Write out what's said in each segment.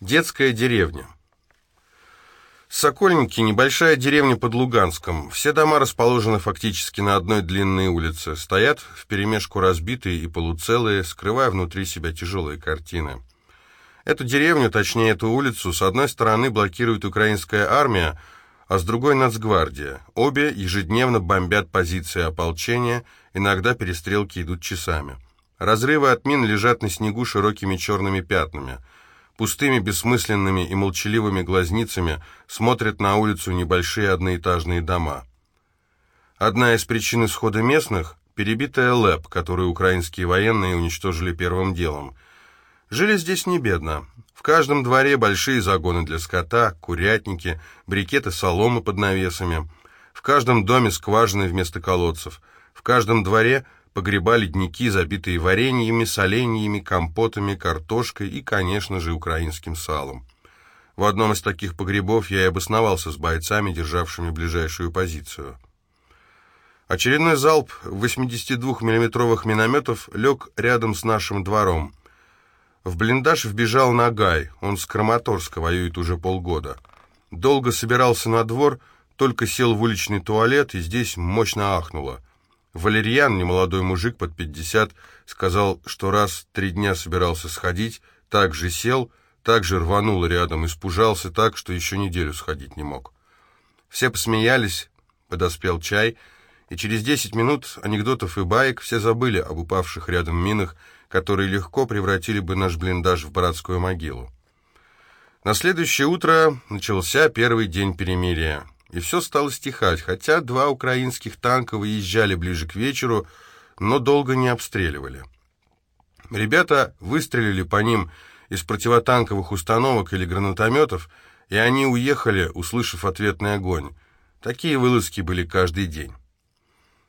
Детская деревня. Сокольники – небольшая деревня под Луганском. Все дома расположены фактически на одной длинной улице. Стоят вперемешку разбитые и полуцелые, скрывая внутри себя тяжелые картины. Эту деревню, точнее эту улицу, с одной стороны блокирует украинская армия, а с другой – нацгвардия. Обе ежедневно бомбят позиции ополчения, иногда перестрелки идут часами. Разрывы от мин лежат на снегу широкими черными пятнами – Пустыми, бессмысленными и молчаливыми глазницами смотрят на улицу небольшие одноэтажные дома. Одна из причин исхода местных – перебитая ЛЭП, которую украинские военные уничтожили первым делом. Жили здесь не бедно. В каждом дворе большие загоны для скота, курятники, брикеты соломы под навесами. В каждом доме скважины вместо колодцев. В каждом дворе – погреба ледники, забитые вареньями, соленьями, компотами, картошкой и, конечно же, украинским салом. В одном из таких погребов я и обосновался с бойцами, державшими ближайшую позицию. Очередной залп 82 миллиметровых минометов лег рядом с нашим двором. В блиндаж вбежал Нагай, он с Краматорска воюет уже полгода. Долго собирался на двор, только сел в уличный туалет, и здесь мощно ахнуло. Валерьян, немолодой мужик под пятьдесят, сказал, что раз три дня собирался сходить, так же сел, так же рванул рядом, испужался так, что еще неделю сходить не мог. Все посмеялись, подоспел чай, и через десять минут анекдотов и баек все забыли об упавших рядом минах, которые легко превратили бы наш блиндаж в братскую могилу. На следующее утро начался первый день перемирия и все стало стихать, хотя два украинских танка выезжали ближе к вечеру, но долго не обстреливали. Ребята выстрелили по ним из противотанковых установок или гранатометов, и они уехали, услышав ответный огонь. Такие вылазки были каждый день.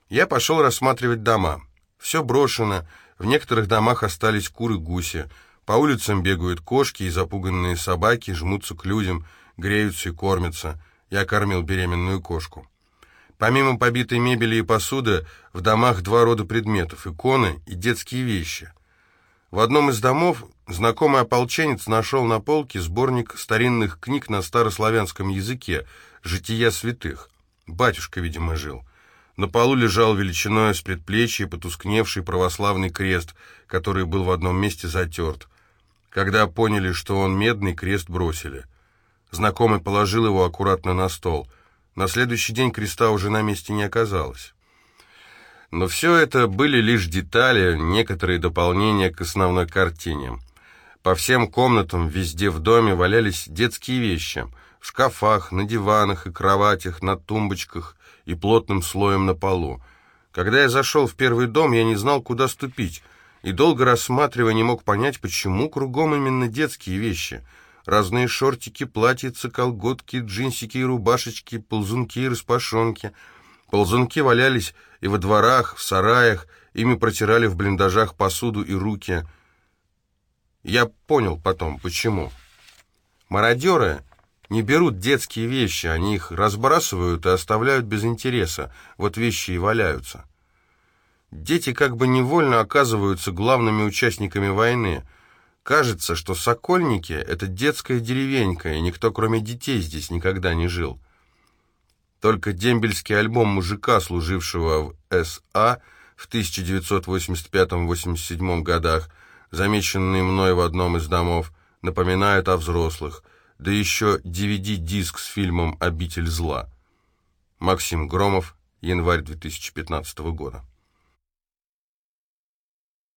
Я пошел рассматривать дома. Все брошено, в некоторых домах остались куры-гуси, по улицам бегают кошки и запуганные собаки, жмутся к людям, греются и кормятся – я кормил беременную кошку. Помимо побитой мебели и посуды, в домах два рода предметов – иконы и детские вещи. В одном из домов знакомый ополченец нашел на полке сборник старинных книг на старославянском языке «Жития святых». Батюшка, видимо, жил. На полу лежал величиной с предплечья потускневший православный крест, который был в одном месте затерт. Когда поняли, что он медный, крест бросили. Знакомый положил его аккуратно на стол. На следующий день креста уже на месте не оказалось. Но все это были лишь детали, некоторые дополнения к основной картине. По всем комнатам, везде в доме валялись детские вещи. В шкафах, на диванах и кроватях, на тумбочках и плотным слоем на полу. Когда я зашел в первый дом, я не знал, куда ступить, и долго рассматривая не мог понять, почему кругом именно детские вещи — разные шортики, платьица, колготки, джинсики и рубашечки, ползунки и распашонки. Ползунки валялись и во дворах, в сараях, ими протирали в блиндажах посуду и руки. Я понял потом, почему. Мародеры не берут детские вещи, они их разбрасывают и оставляют без интереса. Вот вещи и валяются. Дети как бы невольно оказываются главными участниками войны – Кажется, что Сокольники — это детская деревенька, и никто, кроме детей, здесь никогда не жил. Только дембельский альбом мужика, служившего в СА в 1985-87 годах, замеченный мной в одном из домов, напоминает о взрослых, да еще DVD-диск с фильмом «Обитель зла». Максим Громов, январь 2015 года.